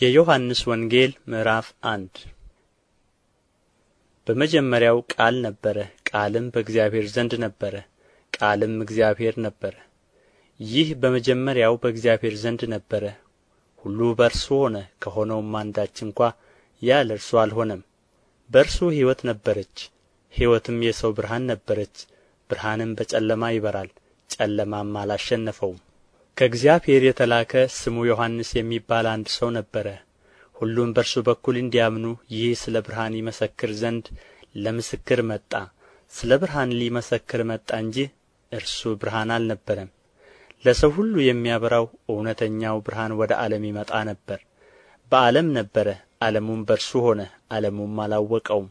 የዮሐንስ ወንጌል ምዕራፍ አንድ በመጀመሪያው ቃል ነበረ፣ ቃልም በእግዚአብሔር ዘንድ ነበረ፣ ቃልም እግዚአብሔር ነበረ። ይህ በመጀመሪያው በእግዚአብሔር ዘንድ ነበረ። ሁሉ በእርሱ ሆነ፣ ከሆነውም አንዳች እንኳ ያለ እርሱ አልሆነም። በእርሱ ሕይወት ነበረች፣ ሕይወትም የሰው ብርሃን ነበረች። ብርሃንም በጨለማ ይበራል፣ ጨለማም አላሸነፈውም። ከእግዚአብሔር የተላከ ስሙ ዮሐንስ የሚባል አንድ ሰው ነበረ። ሁሉም በእርሱ በኩል እንዲያምኑ ይህ ስለ ብርሃን ይመሰክር ዘንድ ለምስክር መጣ። ስለ ብርሃን ሊመሰክር መጣ እንጂ እርሱ ብርሃን አልነበረም። ለሰው ሁሉ የሚያበራው እውነተኛው ብርሃን ወደ ዓለም ይመጣ ነበር። በዓለም ነበረ ዓለሙም በእርሱ ሆነ ዓለሙም አላወቀውም።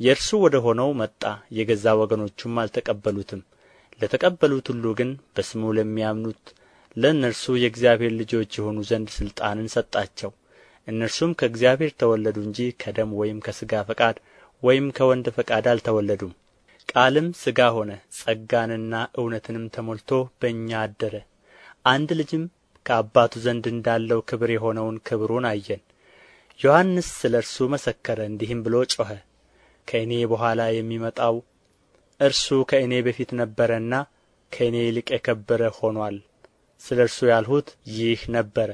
የእርሱ ወደ ሆነው መጣ የገዛ ወገኖቹም አልተቀበሉትም። ለተቀበሉት ሁሉ ግን በስሙ ለሚያምኑት ለእነርሱ የእግዚአብሔር ልጆች የሆኑ ዘንድ ሥልጣንን ሰጣቸው። እነርሱም ከእግዚአብሔር ተወለዱ እንጂ ከደም ወይም ከሥጋ ፈቃድ ወይም ከወንድ ፈቃድ አልተወለዱም። ቃልም ሥጋ ሆነ ጸጋንና እውነትንም ተሞልቶ በእኛ አደረ። አንድ ልጅም ከአባቱ ዘንድ እንዳለው ክብር የሆነውን ክብሩን አየን። ዮሐንስ ስለ እርሱ መሰከረ እንዲህም ብሎ ጮኸ። ከእኔ በኋላ የሚመጣው እርሱ ከእኔ በፊት ነበረና ከእኔ ይልቅ የከበረ ሆኖአል ስለ እርሱ ያልሁት ይህ ነበረ።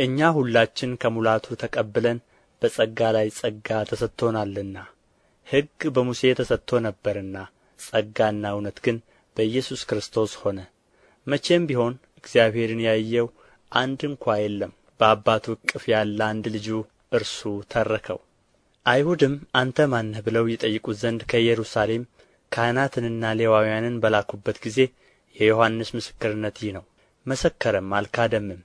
እኛ ሁላችን ከሙላቱ ተቀብለን በጸጋ ላይ ጸጋ ተሰጥቶናልና ሕግ በሙሴ ተሰጥቶ ነበርና ጸጋና እውነት ግን በኢየሱስ ክርስቶስ ሆነ። መቼም ቢሆን እግዚአብሔርን ያየው አንድ እንኳ የለም። በአባቱ እቅፍ ያለ አንድ ልጁ እርሱ ተረከው። አይሁድም አንተ ማን ነህ ብለው ይጠይቁት ዘንድ ከኢየሩሳሌም ካህናትንና ሌዋውያንን በላኩበት ጊዜ የዮሐንስ ምስክርነት ይህ ነው መሰከረም አልካደምም።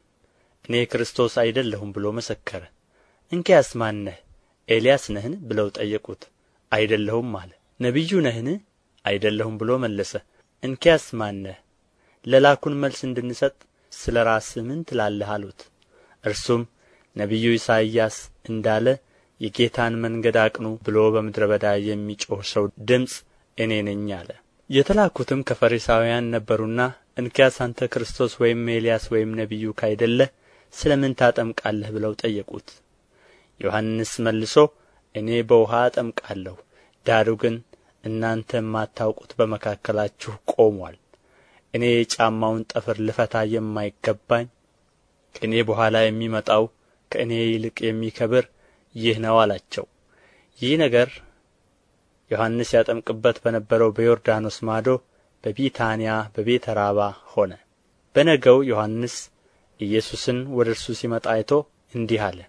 እኔ ክርስቶስ አይደለሁም ብሎ መሰከረ። እንኪያስ ማን ነህ? ኤልያስ ነህን? ብለው ጠየቁት። አይደለሁም አለ። ነቢዩ ነህን? አይደለሁም ብሎ መለሰ። እንኪያስ ማን ነህ? ለላኩን መልስ እንድንሰጥ ስለ ራስህ ምን ትላለህ? አሉት። እርሱም ነቢዩ ኢሳይያስ እንዳለ የጌታን መንገድ አቅኑ ብሎ በምድረ በዳ የሚጮኽ ሰው ድምፅ እኔ ነኝ አለ። የተላኩትም ከፈሪሳውያን ነበሩና እንኪያስ አንተ ክርስቶስ ወይም ኤልያስ ወይም ነቢዩ ካይደለህ ስለ ምን ታጠምቃለህ? ብለው ጠየቁት። ዮሐንስ መልሶ እኔ በውኃ አጠምቃለሁ ዳሩ ግን እናንተ የማታውቁት በመካከላችሁ ቆሞአል እኔ የጫማውን ጠፍር ልፈታ የማይገባኝ ከእኔ በኋላ የሚመጣው ከእኔ ይልቅ የሚከብር ይህ ነው አላቸው። ይህ ነገር ዮሐንስ ያጠምቅበት በነበረው በዮርዳኖስ ማዶ በቢታንያ በቤተ ራባ ሆነ። በነገው ዮሐንስ ኢየሱስን ወደ እርሱ ሲመጣ አይቶ እንዲህ አለ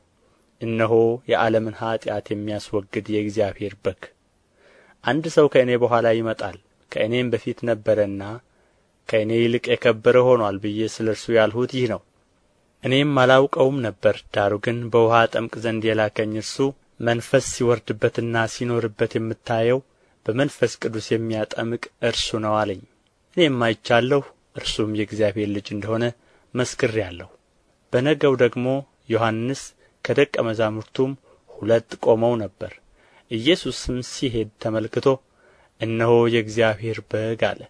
እነሆ የዓለምን ኃጢአት የሚያስወግድ የእግዚአብሔር በግ። አንድ ሰው ከእኔ በኋላ ይመጣል ከእኔም በፊት ነበረና ከእኔ ይልቅ የከበረ ሆኖአል ብዬ ስለ እርሱ ያልሁት ይህ ነው። እኔም አላውቀውም ነበር ዳሩ ግን በውኃ ጠምቅ ዘንድ የላከኝ እርሱ መንፈስ ሲወርድበትና ሲኖርበት የምታየው በመንፈስ ቅዱስ የሚያጠምቅ እርሱ ነው አለኝ። እኔም አይቻለሁ እርሱም የእግዚአብሔር ልጅ እንደሆነ መስክሬአለሁ። በነገው ደግሞ ዮሐንስ ከደቀ መዛሙርቱም ሁለት ቆመው ነበር። ኢየሱስም ሲሄድ ተመልክቶ እነሆ የእግዚአብሔር በግ አለ።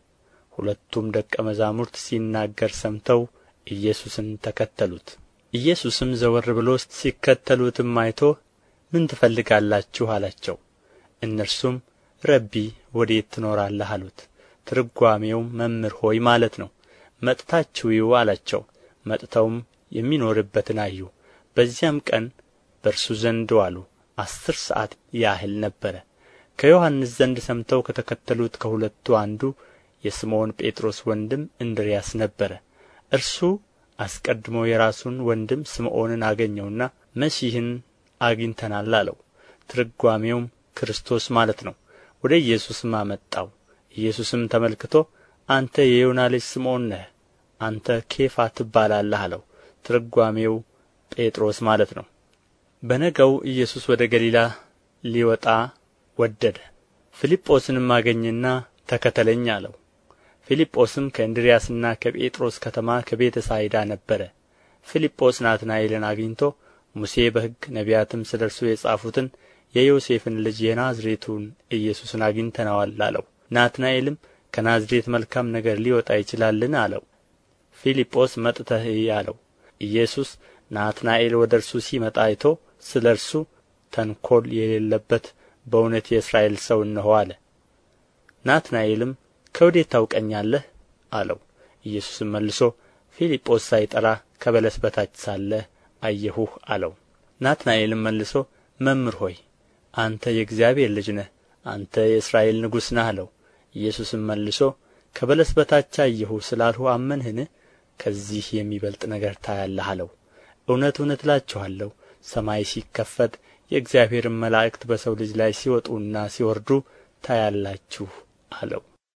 ሁለቱም ደቀ መዛሙርት ሲናገር ሰምተው ኢየሱስን ተከተሉት። ኢየሱስም ዘወር ብሎ ሲከተሉትም አይቶ ምን ትፈልጋላችሁ አላቸው። እነርሱም ረቢ ወዴት ትኖራለህ አሉት። ትርጓሜውም መምህር ሆይ ማለት ነው። መጥታችሁ እዩ አላቸው። መጥተውም የሚኖርበትን አዩ። በዚያም ቀን በእርሱ ዘንድ ዋሉ። አሥር ሰዓት ያህል ነበረ። ከዮሐንስ ዘንድ ሰምተው ከተከተሉት ከሁለቱ አንዱ የስምዖን ጴጥሮስ ወንድም እንድርያስ ነበረ። እርሱ አስቀድሞ የራሱን ወንድም ስምዖንን አገኘውና መሲሕን አግኝተናል አለው። ትርጓሜውም ክርስቶስ ማለት ነው ወደ ኢየሱስም አመጣው። ኢየሱስም ተመልክቶ አንተ የዮና ልጅ ስምዖን ነህ አንተ ኬፋ ትባላለህ አለው። ትርጓሜው ጴጥሮስ ማለት ነው። በነገው ኢየሱስ ወደ ገሊላ ሊወጣ ወደደ። ፊልጶስንም አገኘና ተከተለኝ አለው። ፊልጶስም ከእንድርያስና ከጴጥሮስ ከተማ ከቤተ ሳይዳ ነበረ። ፊልጶስ ናትናኤልን አግኝቶ ሙሴ በሕግ ነቢያትም ስለ እርሱ የጻፉትን የዮሴፍን ልጅ የናዝሬቱን ኢየሱስን አግኝተነዋል አለው። ናትናኤልም ከናዝሬት መልካም ነገር ሊወጣ ይችላልን አለው። ፊልጶስ መጥተህ እይ አለው። ኢየሱስ ናትናኤል ወደ እርሱ ሲመጣ አይቶ ስለ እርሱ ተንኰል የሌለበት በእውነት የእስራኤል ሰው እነሆ አለ። ናትናኤልም ከወዴት ታውቀኛለህ? አለው። ኢየሱስም መልሶ ፊልጶስ ሳይጠራህ ከበለስ በታች ሳለህ አየሁህ አለው። ናትናኤልም መልሶ መምህር ሆይ አንተ የእግዚአብሔር ልጅ ነህ አንተ የእስራኤል ንጉሥ ነህ አለው። ኢየሱስም መልሶ ከበለስ በታች አየሁህ ስላልሁ አመንህን? ከዚህ የሚበልጥ ነገር ታያለህ አለው። እውነት እውነት እላችኋለሁ ሰማይ ሲከፈት የእግዚአብሔርም መላእክት በሰው ልጅ ላይ ሲወጡና ሲወርዱ ታያላችሁ አለው